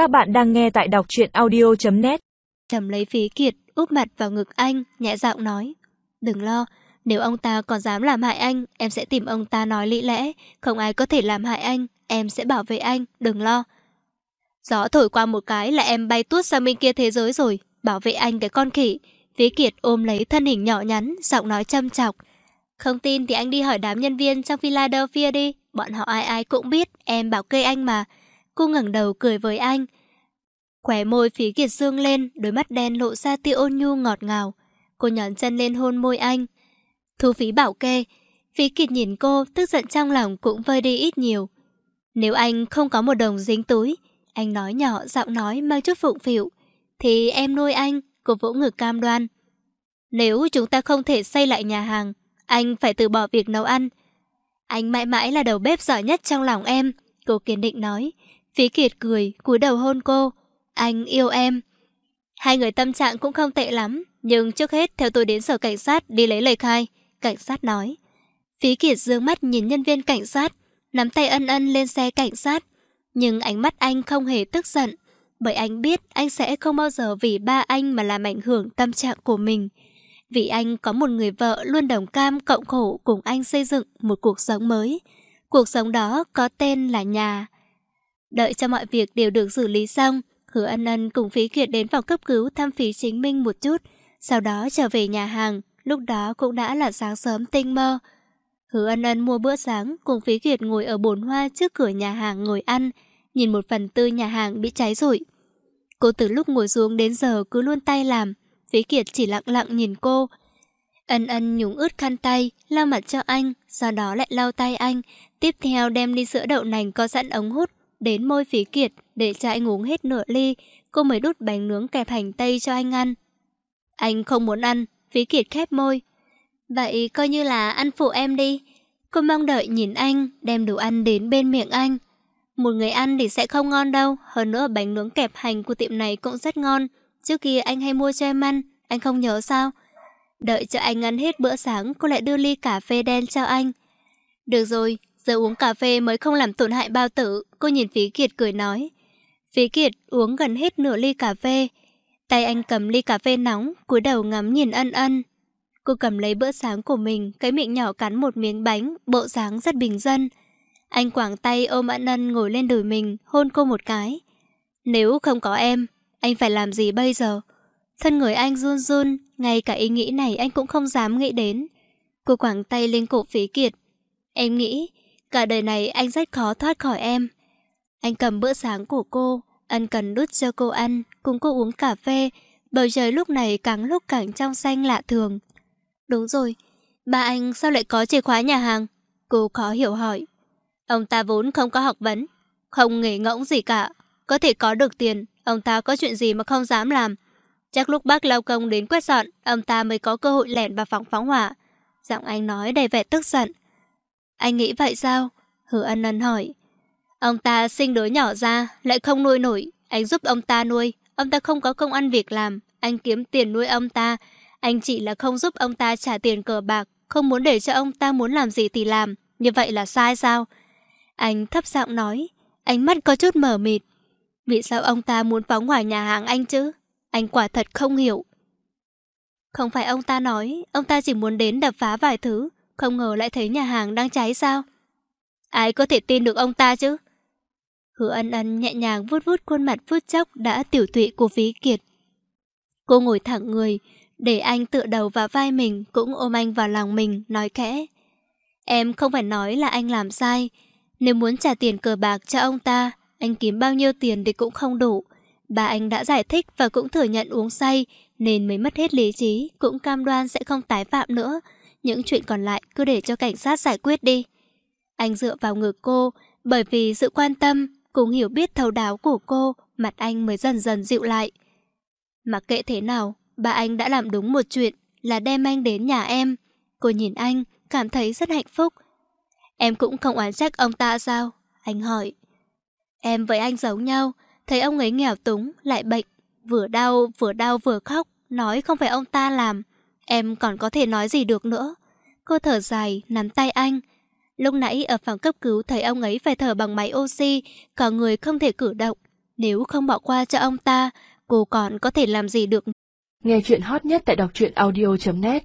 Các bạn đang nghe tại đọc truyện audio.net Trầm lấy phí kiệt, úp mặt vào ngực anh, nhẹ giọng nói. Đừng lo, nếu ông ta còn dám làm hại anh, em sẽ tìm ông ta nói lý lẽ. Không ai có thể làm hại anh, em sẽ bảo vệ anh, đừng lo. Gió thổi qua một cái là em bay tuốt sang bên kia thế giới rồi, bảo vệ anh cái con khỉ. Phí kiệt ôm lấy thân hình nhỏ nhắn, giọng nói châm chọc. Không tin thì anh đi hỏi đám nhân viên trong Philadelphia đi, bọn họ ai ai cũng biết, em bảo kê anh mà. Cô ngẩng đầu cười với anh. Khóe môi phí kiệt dương lên, đôi mắt đen lộ ra tia ôn nhu ngọt ngào. Cô nhón chân lên hôn môi anh. Thu phí bảo kê. Phí kiệt nhìn cô, tức giận trong lòng cũng vơi đi ít nhiều. Nếu anh không có một đồng dính túi, anh nói nhỏ, giọng nói mang chút phụng phịu, thì em nuôi anh, cô vỗ ngực cam đoan. Nếu chúng ta không thể xây lại nhà hàng, anh phải từ bỏ việc nấu ăn. Anh mãi mãi là đầu bếp giỏi nhất trong lòng em, cô kiên định nói. Phí Kiệt cười, cúi đầu hôn cô. Anh yêu em. Hai người tâm trạng cũng không tệ lắm, nhưng trước hết theo tôi đến sở cảnh sát đi lấy lời khai. Cảnh sát nói. Phí Kiệt dương mắt nhìn nhân viên cảnh sát, nắm tay ân ân lên xe cảnh sát. Nhưng ánh mắt anh không hề tức giận, bởi anh biết anh sẽ không bao giờ vì ba anh mà làm ảnh hưởng tâm trạng của mình. Vì anh có một người vợ luôn đồng cam cộng khổ cùng anh xây dựng một cuộc sống mới. Cuộc sống đó có tên là nhà. Đợi cho mọi việc đều được xử lý xong, Hứa ân ân cùng Phí Kiệt đến phòng cấp cứu thăm phí chính minh một chút, sau đó trở về nhà hàng, lúc đó cũng đã là sáng sớm tinh mơ. Hứa ân ân mua bữa sáng cùng Phí Kiệt ngồi ở bồn hoa trước cửa nhà hàng ngồi ăn, nhìn một phần tư nhà hàng bị cháy rụi. Cô từ lúc ngồi xuống đến giờ cứ luôn tay làm, Phí Kiệt chỉ lặng lặng nhìn cô. Ân ân nhúng ướt khăn tay, lau mặt cho anh, sau đó lại lau tay anh, tiếp theo đem ly sữa đậu nành có sẵn ống hút đến môi Phí Kiệt để cho anh uống hết nửa ly, cô mới đút bánh nướng kẹp hành tây cho anh ăn. Anh không muốn ăn, Phí Kiệt khép môi. Vậy coi như là ăn phụ em đi. Cô mong đợi nhìn anh, đem đồ ăn đến bên miệng anh. Một người ăn thì sẽ không ngon đâu, hơn nữa bánh nướng kẹp hành của tiệm này cũng rất ngon. Trước kia anh hay mua cho em ăn, anh không nhớ sao? Đợi cho anh ăn hết bữa sáng, cô lại đưa ly cà phê đen cho anh. Được rồi, giờ uống cà phê mới không làm tổn hại bao tử, cô nhìn Phí Kiệt cười nói. Phí Kiệt uống gần hết nửa ly cà phê. Tay anh cầm ly cà phê nóng, cúi đầu ngắm nhìn ân ân. Cô cầm lấy bữa sáng của mình, cái miệng nhỏ cắn một miếng bánh, bộ dáng rất bình dân. Anh quảng tay ôm ân ân ngồi lên đùi mình, hôn cô một cái. Nếu không có em, anh phải làm gì bây giờ? Thân người anh run run, ngay cả ý nghĩ này anh cũng không dám nghĩ đến. Cô quảng tay lên cổ phí kiệt. Em nghĩ, cả đời này anh rất khó thoát khỏi em. Anh cầm bữa sáng của cô, ân cần đút cho cô ăn, cùng cô uống cà phê. Bầu trời lúc này càng lúc càng trong xanh lạ thường. Đúng rồi, ba anh sao lại có chìa khóa nhà hàng? Cô khó hiểu hỏi. Ông ta vốn không có học vấn, không nghề ngỗng gì cả. Có thể có được tiền, ông ta có chuyện gì mà không dám làm. Chắc lúc bác lao công đến quét dọn, ông ta mới có cơ hội lẻn vào phòng phóng hỏa. Giọng anh nói đầy vẻ tức giận. Anh nghĩ vậy sao? Hứa ân ân hỏi. Ông ta sinh đứa nhỏ ra, lại không nuôi nổi. Anh giúp ông ta nuôi. Ông ta không có công ăn việc làm. Anh kiếm tiền nuôi ông ta. Anh chỉ là không giúp ông ta trả tiền cờ bạc. Không muốn để cho ông ta muốn làm gì thì làm. Như vậy là sai sao? Anh thấp giọng nói. Ánh mắt có chút mở mịt. Vì sao ông ta muốn phóng hỏa nhà hàng anh chứ? Anh quả thật không hiểu. Không phải ông ta nói, ông ta chỉ muốn đến đập phá vài thứ, không ngờ lại thấy nhà hàng đang cháy sao? Ai có thể tin được ông ta chứ? Hứa ân ân nhẹ nhàng vuốt vuốt khuôn mặt phút chốc đã tiểu tụy của ví Kiệt. Cô ngồi thẳng người, để anh tựa đầu vào vai mình cũng ôm anh vào lòng mình, nói khẽ. Em không phải nói là anh làm sai. Nếu muốn trả tiền cờ bạc cho ông ta, anh kiếm bao nhiêu tiền thì cũng không đủ. Bà anh đã giải thích và cũng thừa nhận uống say nên mới mất hết lý trí, cũng cam đoan sẽ không tái phạm nữa. Những chuyện còn lại cứ để cho cảnh sát giải quyết đi. Anh dựa vào ngực cô, bởi vì sự quan tâm, cũng hiểu biết thấu đáo của cô, mặt anh mới dần dần dịu lại. Mặc kệ thế nào, bà anh đã làm đúng một chuyện là đem anh đến nhà em. Cô nhìn anh, cảm thấy rất hạnh phúc. Em cũng không oán trách ông ta sao? Anh hỏi. Em với anh giống nhau, thấy ông ấy nghèo túng, lại bệnh, vừa đau, vừa đau vừa khóc, nói không phải ông ta làm. Em còn có thể nói gì được nữa. Cô thở dài, nắm tay anh. Lúc nãy ở phòng cấp cứu thấy ông ấy phải thở bằng máy oxy, cả người không thể cử động. Nếu không bỏ qua cho ông ta, cô còn có thể làm gì được? Nghe chuyện hot nhất tại đọc truyện audio.net